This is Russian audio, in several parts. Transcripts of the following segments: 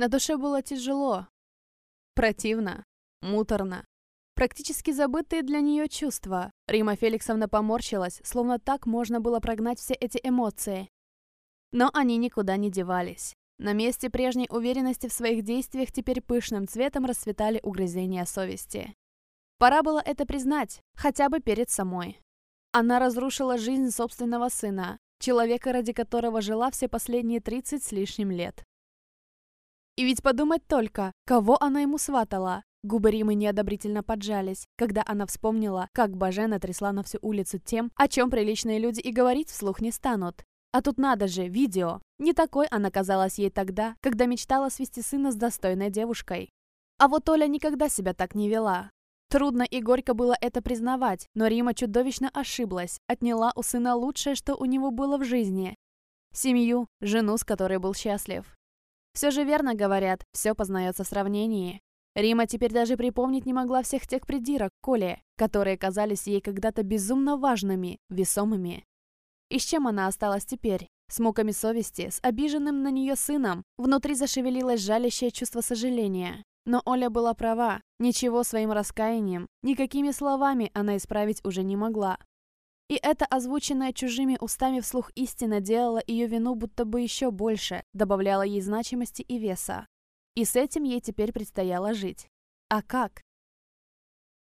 На душе было тяжело, противно, муторно. Практически забытые для нее чувства. Рима Феликсовна поморщилась, словно так можно было прогнать все эти эмоции. Но они никуда не девались. На месте прежней уверенности в своих действиях теперь пышным цветом расцветали угрызения совести. Пора было это признать, хотя бы перед самой. Она разрушила жизнь собственного сына, человека, ради которого жила все последние 30 с лишним лет. И ведь подумать только, кого она ему сватала. Губы Римы неодобрительно поджались, когда она вспомнила, как Бажена трясла на всю улицу тем, о чем приличные люди и говорить вслух не станут. А тут надо же, видео. Не такой она казалась ей тогда, когда мечтала свести сына с достойной девушкой. А вот Оля никогда себя так не вела. Трудно и горько было это признавать, но Рима чудовищно ошиблась, отняла у сына лучшее, что у него было в жизни. Семью, жену, с которой был счастлив. Все же верно говорят, все познается в сравнении. Рима теперь даже припомнить не могла всех тех придирок Коле, которые казались ей когда-то безумно важными, весомыми. И с чем она осталась теперь? С муками совести, с обиженным на нее сыном. Внутри зашевелилось жалящее чувство сожаления. Но Оля была права. Ничего своим раскаянием, никакими словами она исправить уже не могла. И эта озвученная чужими устами вслух истина делала ее вину будто бы еще больше, добавляла ей значимости и веса. И с этим ей теперь предстояло жить. А как?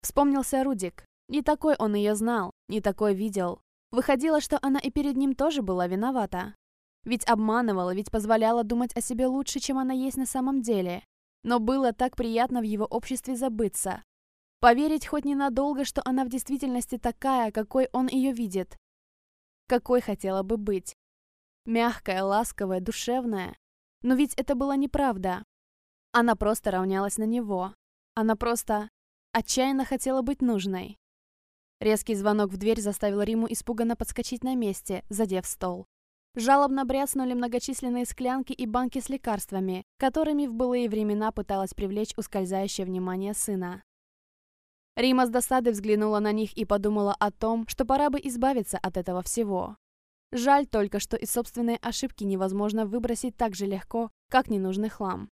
Вспомнился Рудик. Не такой он ее знал, не такой видел. Выходило, что она и перед ним тоже была виновата. Ведь обманывала, ведь позволяла думать о себе лучше, чем она есть на самом деле. Но было так приятно в его обществе забыться, Поверить хоть ненадолго, что она в действительности такая, какой он ее видит. Какой хотела бы быть. Мягкая, ласковая, душевная. Но ведь это была неправда. Она просто равнялась на него. Она просто отчаянно хотела быть нужной. Резкий звонок в дверь заставил Риму испуганно подскочить на месте, задев стол. Жалобно бряцнули многочисленные склянки и банки с лекарствами, которыми в былые времена пыталась привлечь ускользающее внимание сына. Рима с досадой взглянула на них и подумала о том, что пора бы избавиться от этого всего. Жаль только, что из собственной ошибки невозможно выбросить так же легко, как ненужный хлам.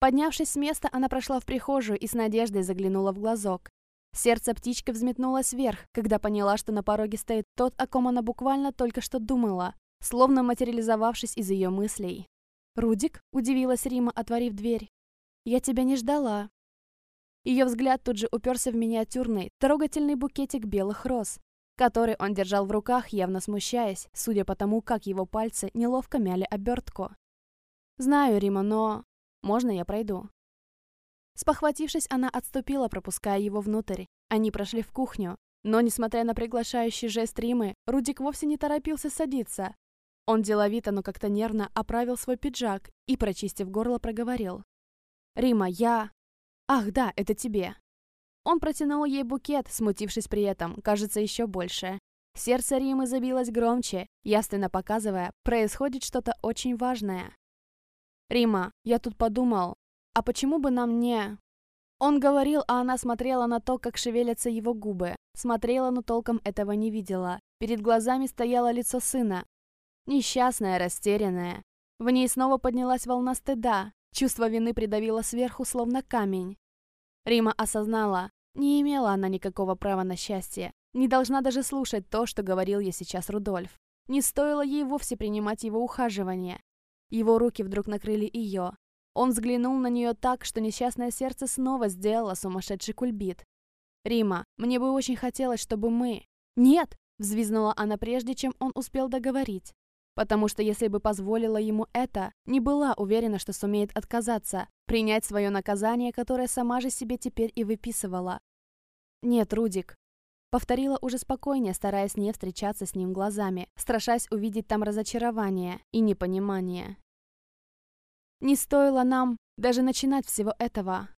Поднявшись с места, она прошла в прихожую и с надеждой заглянула в глазок. Сердце птички взметнулось вверх, когда поняла, что на пороге стоит тот, о ком она буквально только что думала, словно материализовавшись из ее мыслей. «Рудик?» – удивилась Рима, отворив дверь. «Я тебя не ждала», ее взгляд тут же уперся в миниатюрный, трогательный букетик белых роз, который он держал в руках, явно смущаясь, судя по тому, как его пальцы неловко мяли обертку. «Знаю, Рима, но... Можно я пройду?» Спохватившись, она отступила, пропуская его внутрь. Они прошли в кухню, но, несмотря на приглашающий жест Римы, Рудик вовсе не торопился садиться. Он деловито, но как-то нервно оправил свой пиджак и, прочистив горло, проговорил. «Рима, я... «Ах, да, это тебе». Он протянул ей букет, смутившись при этом, кажется, еще больше. Сердце Римы забилось громче, ясно показывая, происходит что-то очень важное. «Рима, я тут подумал, а почему бы нам не...» Он говорил, а она смотрела на то, как шевелятся его губы. Смотрела, но толком этого не видела. Перед глазами стояло лицо сына. Несчастное, растерянное. В ней снова поднялась волна стыда. Чувство вины придавило сверху, словно камень. Рима осознала, не имела она никакого права на счастье, не должна даже слушать то, что говорил ей сейчас Рудольф. Не стоило ей вовсе принимать его ухаживание. Его руки вдруг накрыли ее. Он взглянул на нее так, что несчастное сердце снова сделало сумасшедший кульбит. «Рима, мне бы очень хотелось, чтобы мы...» «Нет!» — взвизгнула она прежде, чем он успел договорить потому что если бы позволила ему это, не была уверена, что сумеет отказаться, принять свое наказание, которое сама же себе теперь и выписывала. «Нет, Рудик», — повторила уже спокойнее, стараясь не встречаться с ним глазами, страшась увидеть там разочарование и непонимание. «Не стоило нам даже начинать всего этого.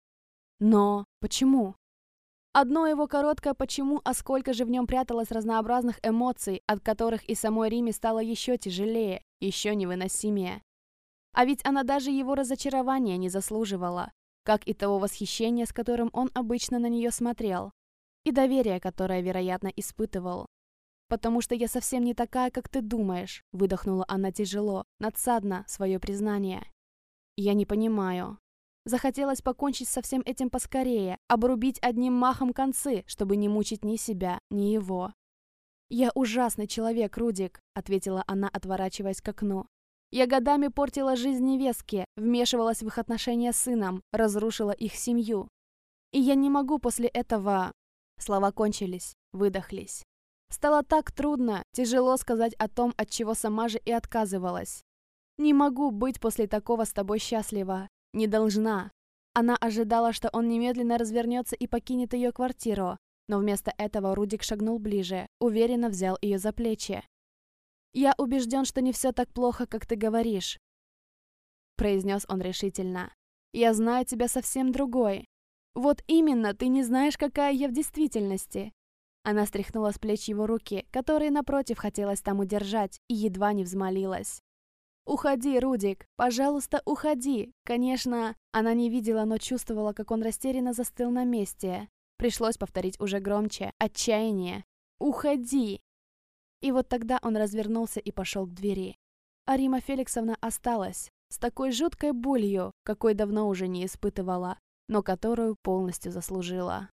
Но почему?» Одно его короткое «почему», а сколько же в нем пряталось разнообразных эмоций, от которых и самой Риме стало еще тяжелее, еще невыносимее. А ведь она даже его разочарования не заслуживала, как и того восхищения, с которым он обычно на нее смотрел, и доверия, которое, вероятно, испытывал. «Потому что я совсем не такая, как ты думаешь», — выдохнула она тяжело, надсадно свое признание. Я не понимаю. Захотелось покончить со всем этим поскорее, обрубить одним махом концы, чтобы не мучить ни себя, ни его. «Я ужасный человек, Рудик», — ответила она, отворачиваясь к окну. «Я годами портила жизнь невестки, вмешивалась в их отношения с сыном, разрушила их семью. И я не могу после этого...» Слова кончились, выдохлись. Стало так трудно, тяжело сказать о том, от чего сама же и отказывалась. «Не могу быть после такого с тобой счастлива. Не должна». Она ожидала, что он немедленно развернется и покинет ее квартиру, но вместо этого Рудик шагнул ближе, уверенно взял ее за плечи. «Я убежден, что не все так плохо, как ты говоришь», произнес он решительно. «Я знаю тебя совсем другой. Вот именно, ты не знаешь, какая я в действительности». Она стряхнула с плеч его руки, которые, напротив, хотелось там удержать, и едва не взмолилась. «Уходи, Рудик! Пожалуйста, уходи!» Конечно, она не видела, но чувствовала, как он растерянно застыл на месте. Пришлось повторить уже громче. Отчаяние. «Уходи!» И вот тогда он развернулся и пошел к двери. А Рима Феликсовна осталась с такой жуткой болью, какой давно уже не испытывала, но которую полностью заслужила.